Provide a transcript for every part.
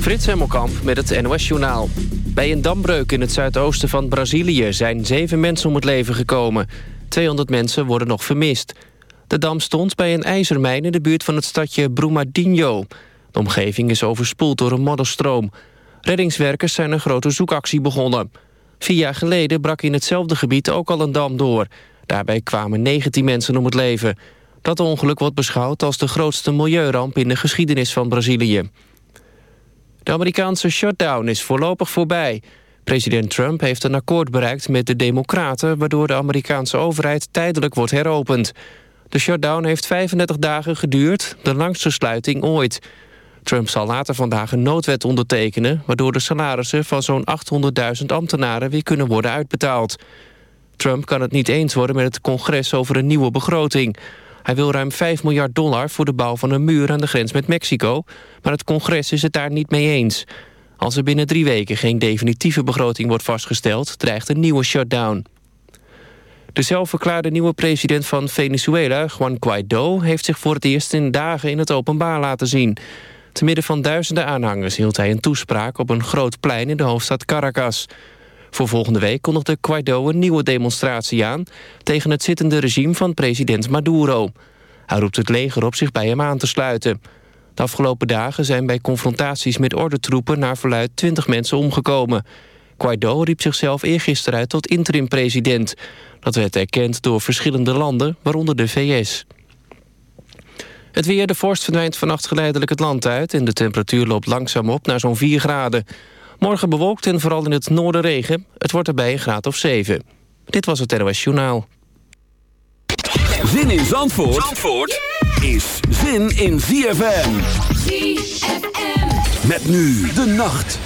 Frits Hemmelkamp met het NOS-journaal. Bij een dambreuk in het zuidoosten van Brazilië... zijn zeven mensen om het leven gekomen. 200 mensen worden nog vermist. De dam stond bij een ijzermijn in de buurt van het stadje Brumadinho. De omgeving is overspoeld door een modderstroom. Reddingswerkers zijn een grote zoekactie begonnen. Vier jaar geleden brak in hetzelfde gebied ook al een dam door. Daarbij kwamen 19 mensen om het leven. Dat ongeluk wordt beschouwd als de grootste milieuramp in de geschiedenis van Brazilië. De Amerikaanse shutdown is voorlopig voorbij. President Trump heeft een akkoord bereikt met de Democraten... waardoor de Amerikaanse overheid tijdelijk wordt heropend. De shutdown heeft 35 dagen geduurd, de langste sluiting ooit. Trump zal later vandaag een noodwet ondertekenen... waardoor de salarissen van zo'n 800.000 ambtenaren weer kunnen worden uitbetaald. Trump kan het niet eens worden met het congres over een nieuwe begroting. Hij wil ruim 5 miljard dollar voor de bouw van een muur aan de grens met Mexico... maar het congres is het daar niet mee eens. Als er binnen drie weken geen definitieve begroting wordt vastgesteld... dreigt een nieuwe shutdown. De zelfverklaarde nieuwe president van Venezuela, Juan Guaido... heeft zich voor het eerst in dagen in het openbaar laten zien. Te midden van duizenden aanhangers hield hij een toespraak... op een groot plein in de hoofdstad Caracas... Voor volgende week kondigde Guaido een nieuwe demonstratie aan... tegen het zittende regime van president Maduro. Hij roept het leger op zich bij hem aan te sluiten. De afgelopen dagen zijn bij confrontaties met ordentroepen... naar verluid 20 mensen omgekomen. Guaido riep zichzelf eergisteren uit tot interim-president. Dat werd erkend door verschillende landen, waaronder de VS. Het weer, de vorst verdwijnt vannacht geleidelijk het land uit... en de temperatuur loopt langzaam op naar zo'n 4 graden. Morgen bewolkt en vooral in het noorden regen. Het wordt erbij een graad of 7. Dit was het NOS Journaal. Zin in Zandvoort, Zandvoort is zin in ZFM. ZFM. Met nu de nacht.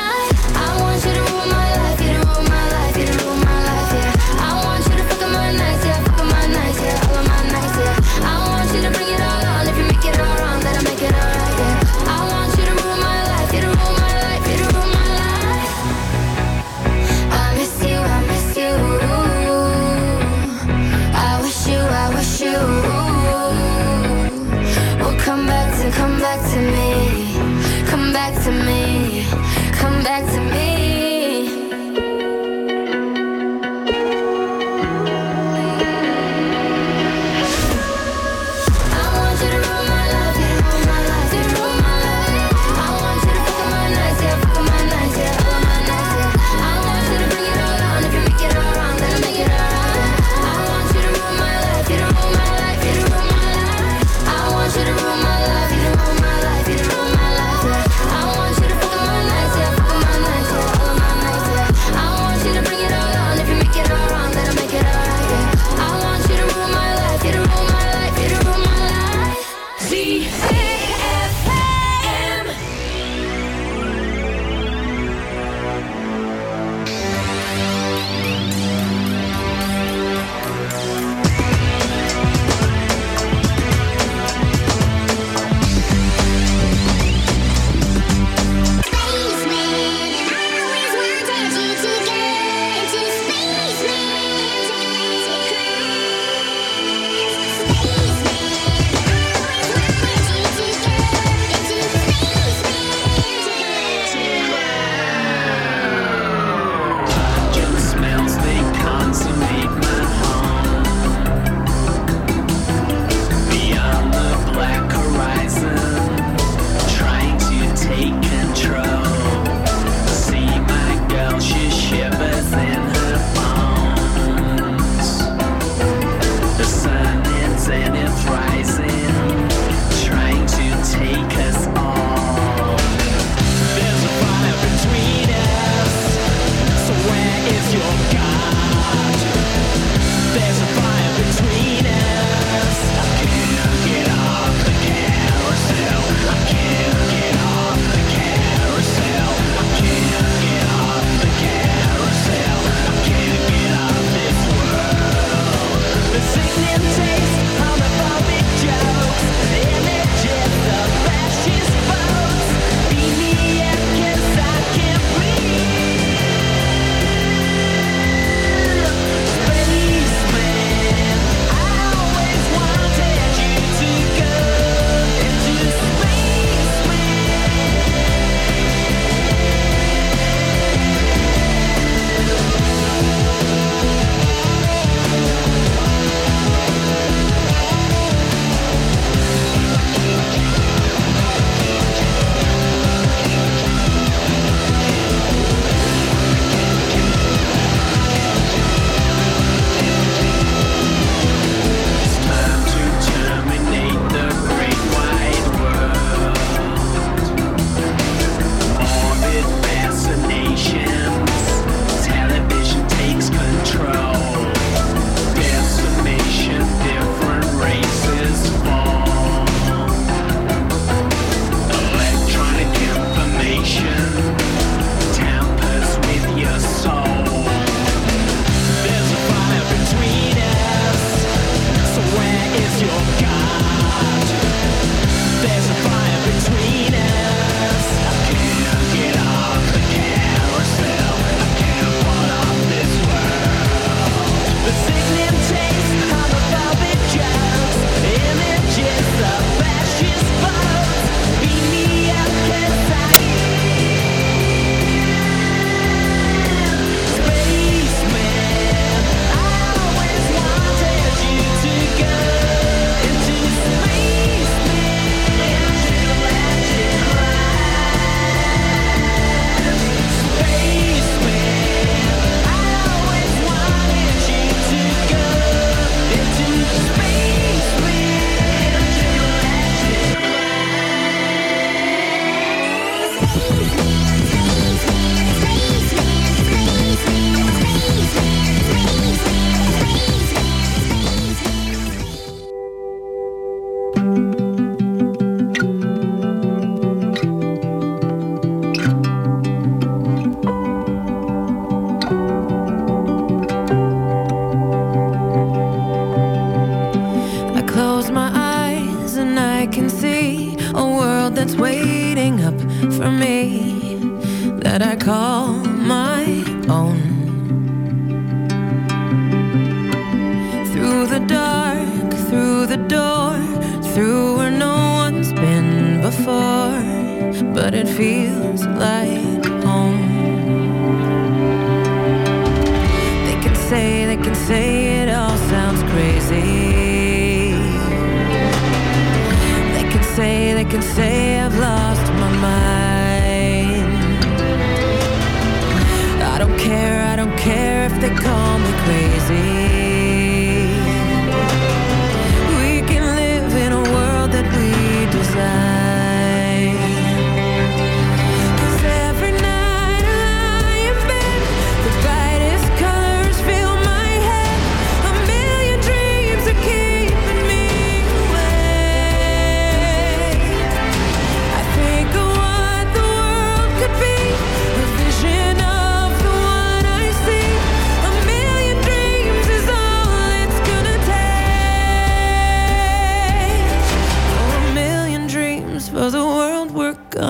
say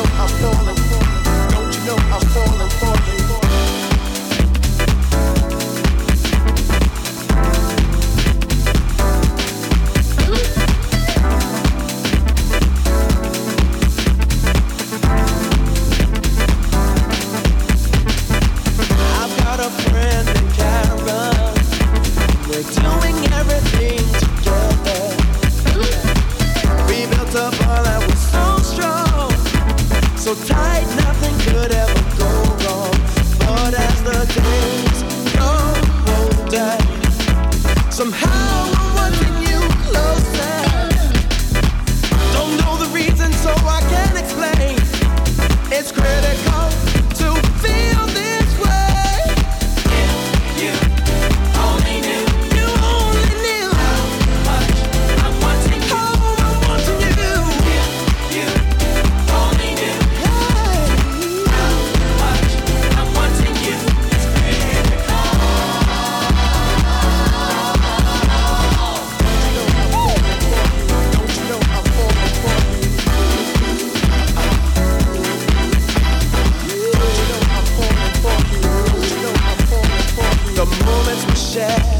know I'm falling? Don't you know I'm falling?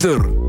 Центр.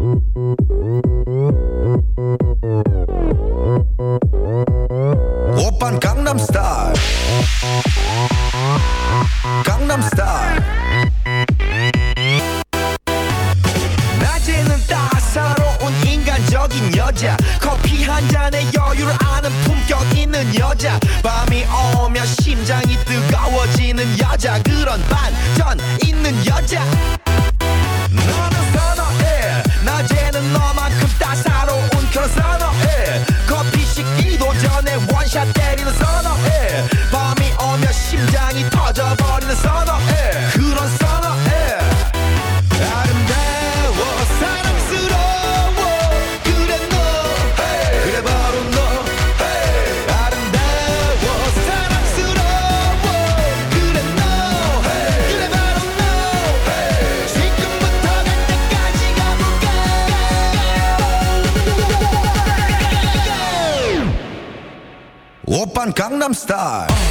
Gangnam Style.